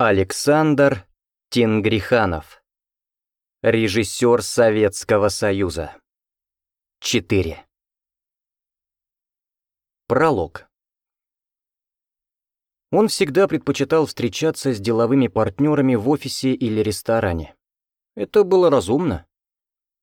Александр Тенгриханов. Режиссер Советского Союза. 4. Пролог. Он всегда предпочитал встречаться с деловыми партнерами в офисе или ресторане. Это было разумно.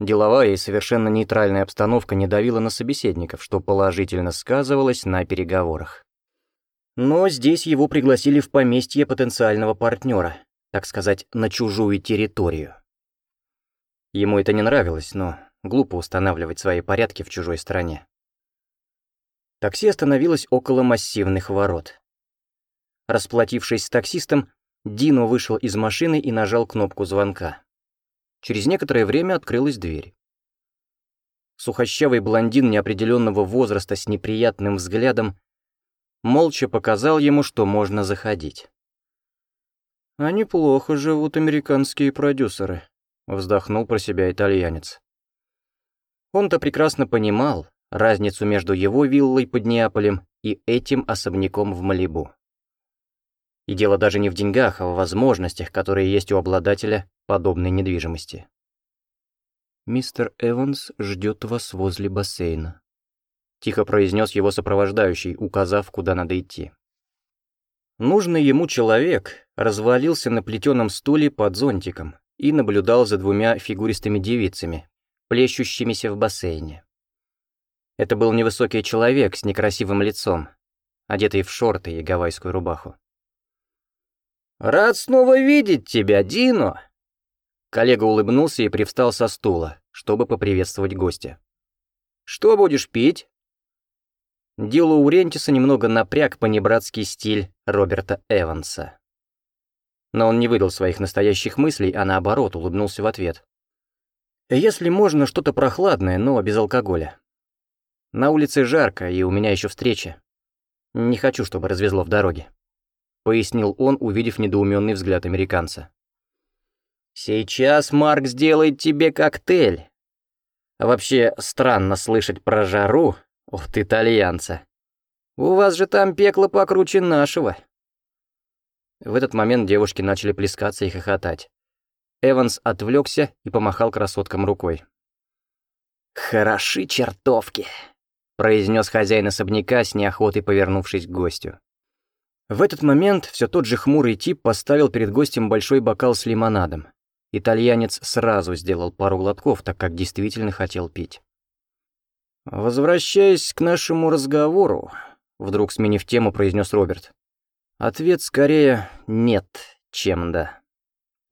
Деловая и совершенно нейтральная обстановка не давила на собеседников, что положительно сказывалось на переговорах. Но здесь его пригласили в поместье потенциального партнера, так сказать, на чужую территорию. Ему это не нравилось, но глупо устанавливать свои порядки в чужой стране. Такси остановилось около массивных ворот. Расплатившись с таксистом, Дино вышел из машины и нажал кнопку звонка. Через некоторое время открылась дверь. Сухощавый блондин неопределенного возраста с неприятным взглядом молча показал ему, что можно заходить. «А неплохо живут американские продюсеры», — вздохнул про себя итальянец. Он-то прекрасно понимал разницу между его виллой под Неаполем и этим особняком в Малибу. И дело даже не в деньгах, а в возможностях, которые есть у обладателя подобной недвижимости. «Мистер Эванс ждет вас возле бассейна», тихо произнес его сопровождающий, указав, куда надо идти. Нужный ему человек развалился на плетеном стуле под зонтиком и наблюдал за двумя фигуристыми девицами, плещущимися в бассейне. Это был невысокий человек с некрасивым лицом, одетый в шорты и гавайскую рубаху. «Рад снова видеть тебя, Дино!» Коллега улыбнулся и привстал со стула, чтобы поприветствовать гостя. «Что будешь пить?» Дело у Рентиса немного напряг понебратский стиль Роберта Эванса. Но он не выдал своих настоящих мыслей, а наоборот улыбнулся в ответ. «Если можно, что-то прохладное, но без алкоголя. На улице жарко, и у меня еще встреча. Не хочу, чтобы развезло в дороге», — пояснил он, увидев недоуменный взгляд американца. «Сейчас Марк сделает тебе коктейль. Вообще, странно слышать про жару от итальянца. У вас же там пекло покруче нашего». В этот момент девушки начали плескаться и хохотать. Эванс отвлекся и помахал красоткам рукой. «Хороши чертовки», — произнес хозяин особняка с неохотой повернувшись к гостю. В этот момент все тот же хмурый тип поставил перед гостем большой бокал с лимонадом. Итальянец сразу сделал пару глотков, так как действительно хотел пить. «Возвращаясь к нашему разговору», — вдруг сменив тему, произнес Роберт. «Ответ скорее «нет», чем «да».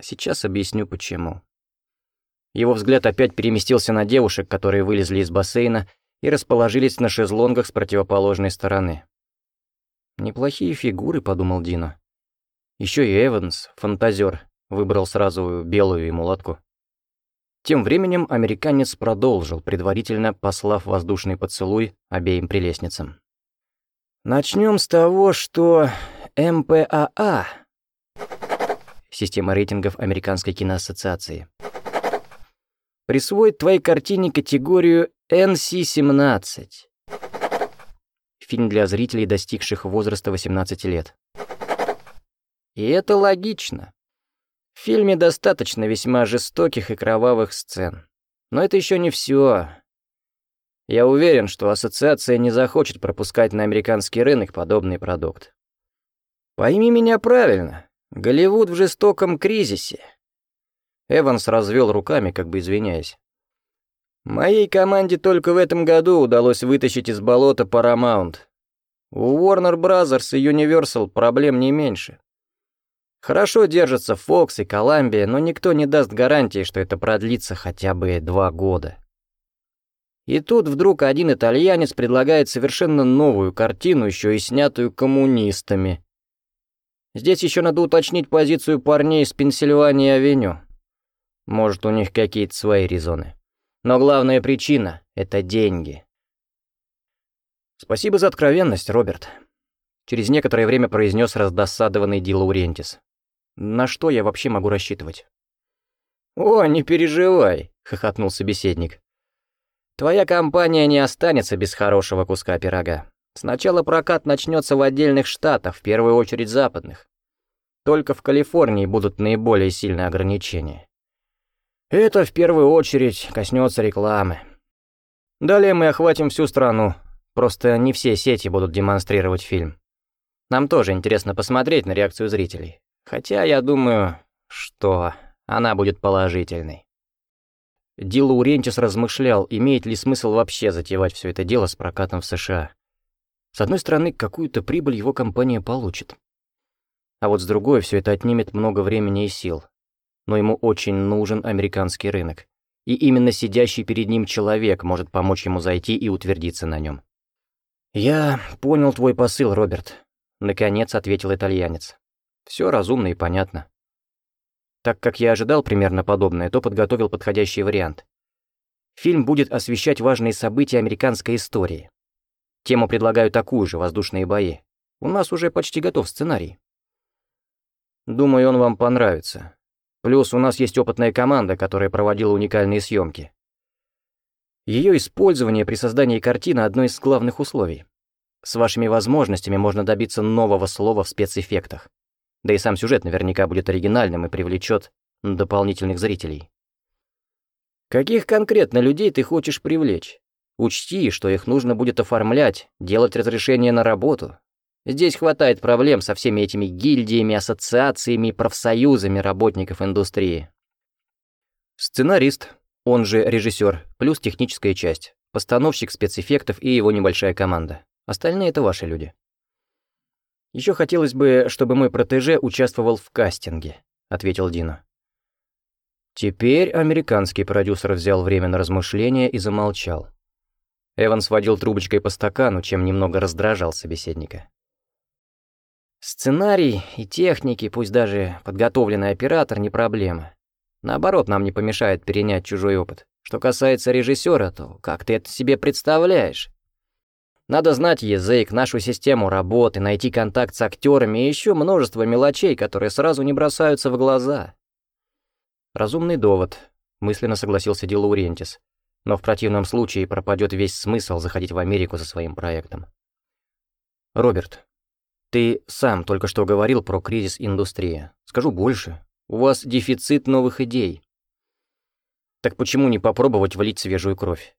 Сейчас объясню, почему». Его взгляд опять переместился на девушек, которые вылезли из бассейна и расположились на шезлонгах с противоположной стороны. «Неплохие фигуры», — подумал Дино. Еще и Эванс, фантазер, выбрал сразу белую ему лодку. Тем временем американец продолжил, предварительно послав воздушный поцелуй обеим прелестницам. «Начнем с того, что МПАА — система рейтингов Американской киноассоциации — присвоит твоей картине категорию NC-17. Фильм для зрителей, достигших возраста 18 лет. И это логично. В фильме достаточно весьма жестоких и кровавых сцен. Но это еще не все. Я уверен, что ассоциация не захочет пропускать на американский рынок подобный продукт. Пойми меня правильно, Голливуд в жестоком кризисе. Эванс развел руками, как бы извиняясь. Моей команде только в этом году удалось вытащить из болота Paramount. У Warner Bros. и Universal проблем не меньше. Хорошо держатся Фокс и Коламбия, но никто не даст гарантии, что это продлится хотя бы два года. И тут вдруг один итальянец предлагает совершенно новую картину, еще и снятую коммунистами. Здесь еще надо уточнить позицию парней с Пенсильвании-авеню. Может, у них какие-то свои резоны. Но главная причина — это деньги. Спасибо за откровенность, Роберт. Через некоторое время произнес раздосадованный Ди Лаурентис. На что я вообще могу рассчитывать? «О, не переживай», — хохотнул собеседник. «Твоя компания не останется без хорошего куска пирога. Сначала прокат начнется в отдельных штатах, в первую очередь западных. Только в Калифорнии будут наиболее сильные ограничения. Это в первую очередь коснется рекламы. Далее мы охватим всю страну, просто не все сети будут демонстрировать фильм. Нам тоже интересно посмотреть на реакцию зрителей. Хотя я думаю, что она будет положительной. Дилла Урентис размышлял, имеет ли смысл вообще затевать все это дело с прокатом в США. С одной стороны, какую-то прибыль его компания получит. А вот с другой, все это отнимет много времени и сил. Но ему очень нужен американский рынок. И именно сидящий перед ним человек может помочь ему зайти и утвердиться на нем. «Я понял твой посыл, Роберт», — наконец ответил итальянец. Все разумно и понятно. Так как я ожидал примерно подобное, то подготовил подходящий вариант. Фильм будет освещать важные события американской истории. Тему предлагаю такую же, воздушные бои. У нас уже почти готов сценарий. Думаю, он вам понравится. Плюс у нас есть опытная команда, которая проводила уникальные съемки. Ее использование при создании картины – одно из главных условий. С вашими возможностями можно добиться нового слова в спецэффектах. Да и сам сюжет наверняка будет оригинальным и привлечет дополнительных зрителей. Каких конкретно людей ты хочешь привлечь? Учти, что их нужно будет оформлять, делать разрешение на работу. Здесь хватает проблем со всеми этими гильдиями, ассоциациями, профсоюзами работников индустрии. Сценарист, он же режиссер, плюс техническая часть, постановщик спецэффектов и его небольшая команда. Остальные — это ваши люди. Еще хотелось бы, чтобы мой протеже участвовал в кастинге», — ответил Дина. Теперь американский продюсер взял время на размышление и замолчал. Эванс водил трубочкой по стакану, чем немного раздражал собеседника. «Сценарий и техники, пусть даже подготовленный оператор, не проблема. Наоборот, нам не помешает перенять чужой опыт. Что касается режиссера, то как ты это себе представляешь? Надо знать язык, нашу систему работы, найти контакт с актерами и еще множество мелочей, которые сразу не бросаются в глаза. Разумный довод, мысленно согласился Ди Лаурентис. Но в противном случае пропадет весь смысл заходить в Америку за своим проектом. Роберт, ты сам только что говорил про кризис индустрии. Скажу больше. У вас дефицит новых идей. Так почему не попробовать влить свежую кровь?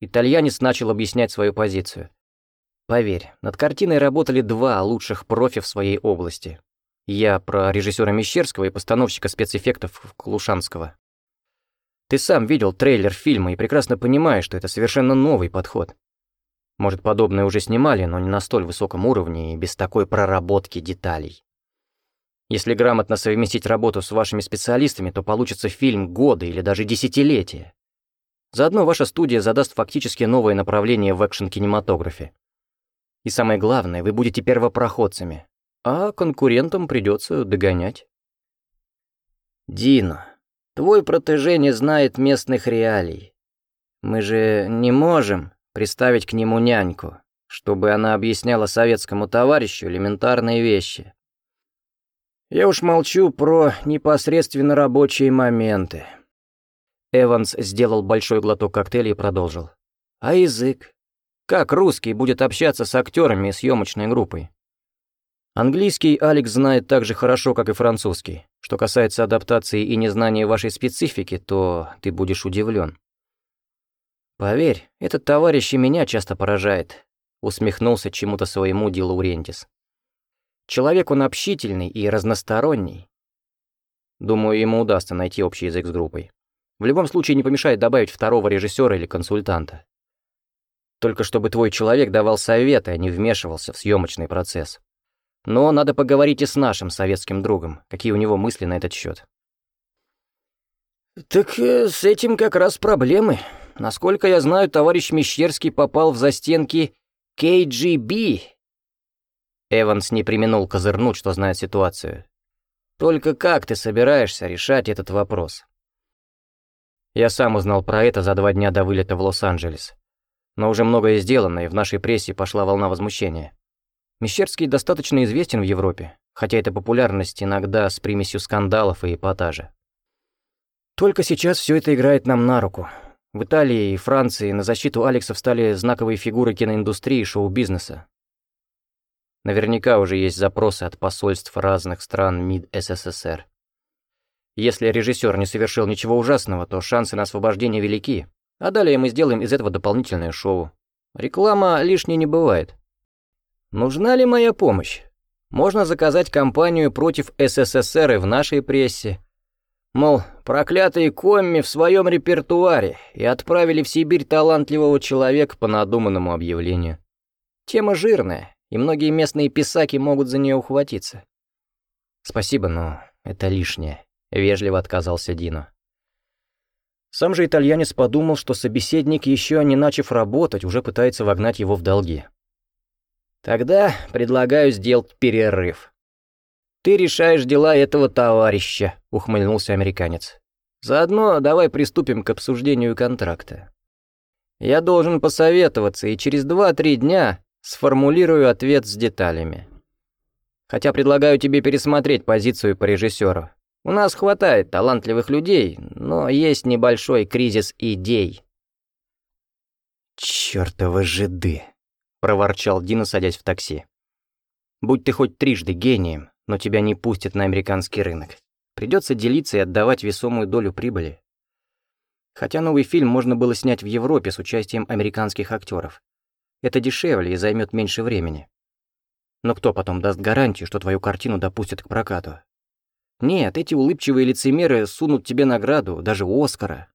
Итальянец начал объяснять свою позицию. Поверь, над картиной работали два лучших профи в своей области. Я про режиссера Мещерского и постановщика спецэффектов Клушанского. Ты сам видел трейлер фильма и прекрасно понимаешь, что это совершенно новый подход. Может, подобное уже снимали, но не на столь высоком уровне и без такой проработки деталей. Если грамотно совместить работу с вашими специалистами, то получится фильм года или даже десятилетия. Заодно ваша студия задаст фактически новое направление в экшн-кинематографе. И самое главное, вы будете первопроходцами, а конкурентам придется догонять. Дино, твой протеже не знает местных реалий. Мы же не можем приставить к нему няньку, чтобы она объясняла советскому товарищу элементарные вещи. Я уж молчу про непосредственно рабочие моменты. Эванс сделал большой глоток коктейля и продолжил. А язык? Как русский будет общаться с актерами и съемочной группой? Английский Алекс знает так же хорошо, как и французский. Что касается адаптации и незнания вашей специфики, то ты будешь удивлен. Поверь, этот товарищ и меня часто поражает, усмехнулся чему-то своему Ди Лаурентис. Человек он общительный и разносторонний. Думаю, ему удастся найти общий язык с группой. В любом случае не помешает добавить второго режиссера или консультанта. Только чтобы твой человек давал советы, а не вмешивался в съемочный процесс. Но надо поговорить и с нашим советским другом, какие у него мысли на этот счет. «Так э, с этим как раз проблемы. Насколько я знаю, товарищ Мещерский попал в застенки KGB». Эванс не применул козырнуть, что знает ситуацию. «Только как ты собираешься решать этот вопрос?» Я сам узнал про это за два дня до вылета в Лос-Анджелес. Но уже многое сделано, и в нашей прессе пошла волна возмущения. Мещерский достаточно известен в Европе, хотя эта популярность иногда с примесью скандалов и эпатажа. Только сейчас все это играет нам на руку. В Италии и Франции на защиту Алекса встали знаковые фигуры киноиндустрии и шоу-бизнеса. Наверняка уже есть запросы от посольств разных стран МИД СССР. Если режиссер не совершил ничего ужасного, то шансы на освобождение велики, а далее мы сделаем из этого дополнительное шоу. Реклама лишней не бывает. Нужна ли моя помощь? Можно заказать кампанию против СССР и в нашей прессе. Мол, проклятые комми в своем репертуаре и отправили в Сибирь талантливого человека по надуманному объявлению. Тема жирная, и многие местные писаки могут за нее ухватиться. Спасибо, но это лишнее, вежливо отказался Дино. Сам же итальянец подумал, что собеседник, еще не начав работать, уже пытается вогнать его в долги. Тогда предлагаю сделать перерыв. Ты решаешь дела этого товарища, ухмыльнулся американец. Заодно давай приступим к обсуждению контракта. Я должен посоветоваться, и через два-три дня сформулирую ответ с деталями. Хотя предлагаю тебе пересмотреть позицию по режиссеру. У нас хватает талантливых людей, но есть небольшой кризис идей. Чёртовы жиды проворчал Дина, садясь в такси. «Будь ты хоть трижды гением, но тебя не пустят на американский рынок. Придется делиться и отдавать весомую долю прибыли. Хотя новый фильм можно было снять в Европе с участием американских актеров. Это дешевле и займет меньше времени. Но кто потом даст гарантию, что твою картину допустят к прокату? Нет, эти улыбчивые лицемеры сунут тебе награду, даже Оскара.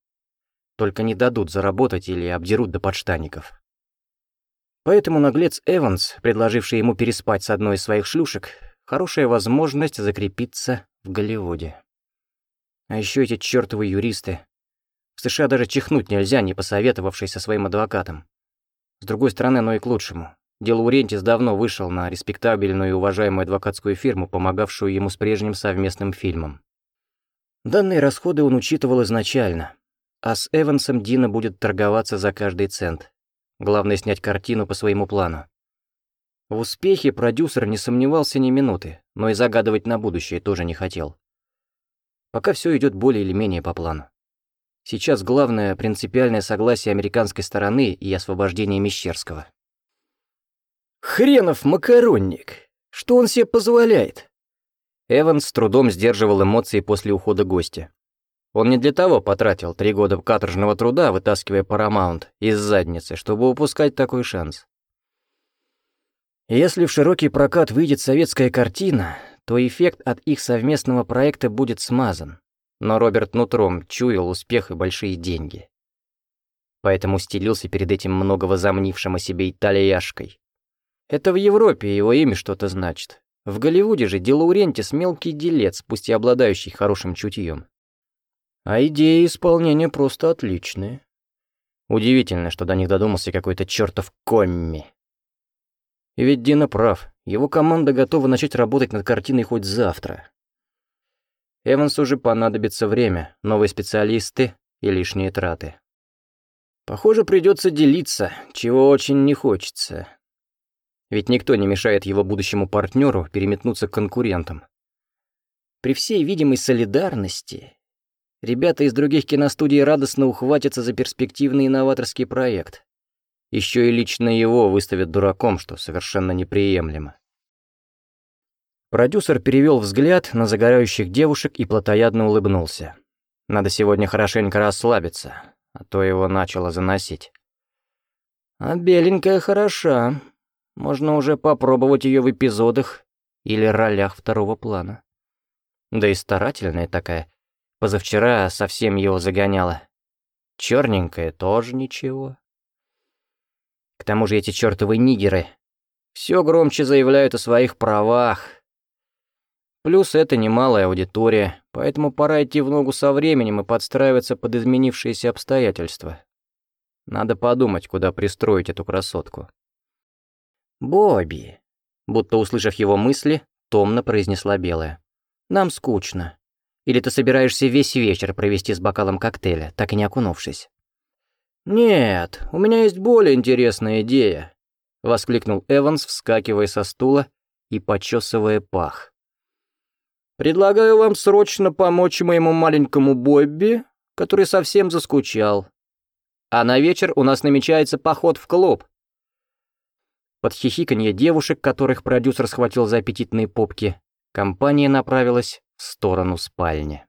Только не дадут заработать или обдерут до подштанников. Поэтому наглец Эванс, предложивший ему переспать с одной из своих шлюшек, хорошая возможность закрепиться в Голливуде. А еще эти чертовы юристы. В США даже чихнуть нельзя, не посоветовавшись со своим адвокатом. С другой стороны, оно и к лучшему. Дело Урентис давно вышел на респектабельную и уважаемую адвокатскую фирму, помогавшую ему с прежним совместным фильмом. Данные расходы он учитывал изначально, а с Эвансом Дина будет торговаться за каждый цент. Главное снять картину по своему плану. В успехе продюсер не сомневался ни минуты, но и загадывать на будущее тоже не хотел. Пока все идет более или менее по плану. Сейчас главное принципиальное согласие американской стороны и освобождение Мещерского. «Хренов макаронник! Что он себе позволяет?» Эванс с трудом сдерживал эмоции после ухода гостя. Он не для того потратил три года каторжного труда, вытаскивая Paramount из задницы, чтобы упускать такой шанс. Если в широкий прокат выйдет советская картина, то эффект от их совместного проекта будет смазан. Но Роберт нутром чуял успех и большие деньги. Поэтому стелился перед этим много о себе итальяшкой. Это в Европе его имя что-то значит. В Голливуде же Делаурентис мелкий делец, пусть и обладающий хорошим чутьем. А идеи исполнения просто отличные. Удивительно, что до них додумался какой-то чертов комми. И ведь Дина прав, его команда готова начать работать над картиной хоть завтра. Эвансу уже понадобится время, новые специалисты и лишние траты. Похоже, придется делиться, чего очень не хочется. Ведь никто не мешает его будущему партнеру переметнуться к конкурентам. При всей видимой солидарности Ребята из других киностудий радостно ухватятся за перспективный инноваторский проект. Еще и лично его выставят дураком, что совершенно неприемлемо. Продюсер перевел взгляд на загорающих девушек и плотоядно улыбнулся. Надо сегодня хорошенько расслабиться, а то его начало заносить. А беленькая хороша. Можно уже попробовать ее в эпизодах или ролях второго плана. Да и старательная такая. Позавчера совсем его загоняла. Черненькая тоже ничего. К тому же эти чертовы нигеры все громче заявляют о своих правах. Плюс это немалая аудитория, поэтому пора идти в ногу со временем и подстраиваться под изменившиеся обстоятельства. Надо подумать, куда пристроить эту красотку. «Бобби», будто услышав его мысли, томно произнесла Белая. «Нам скучно. Или ты собираешься весь вечер провести с бокалом коктейля, так и не окунувшись?» «Нет, у меня есть более интересная идея», — воскликнул Эванс, вскакивая со стула и почесывая пах. «Предлагаю вам срочно помочь моему маленькому Бобби, который совсем заскучал. А на вечер у нас намечается поход в клуб. Под хихиканье девушек, которых продюсер схватил за аппетитные попки, компания направилась в сторону спальни.